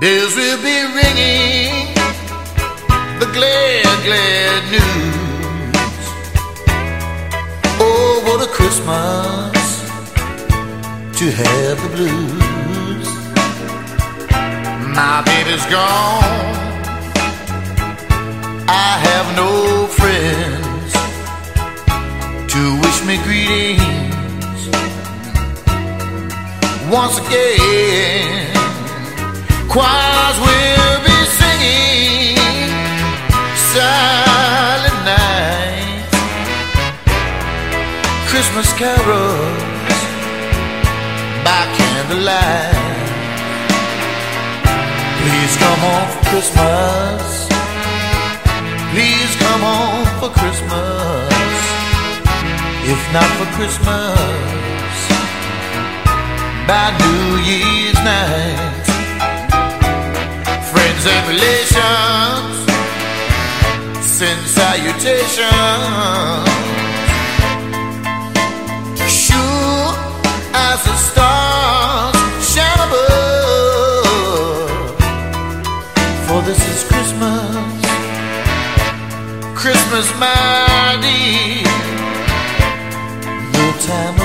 Bells will be ringing the glad, glad news. Oh, what a Christmas to have the blues. My baby's gone. I have no friends to wish me greetings once again. Choirs will be singing silent night, Christmas carols by candlelight. Please come home for Christmas. Please come home for Christmas. If not for Christmas, by New Year's night relations send salutations. Sure as the stars shine above, for this is Christmas, Christmas, my dear, the time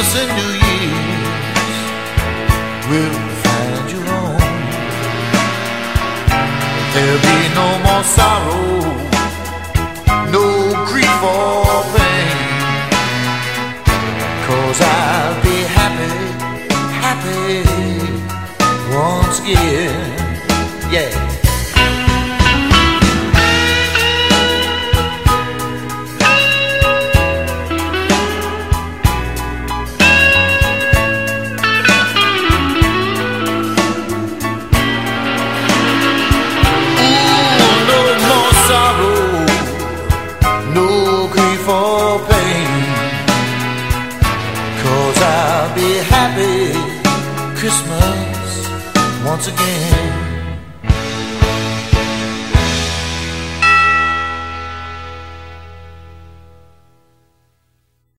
Christmas and New Year's will find you home. There'll be no more sorrow, no grief or pain. Cause I'll be happy, happy once again. Yeah. Cause happy Christmas once again.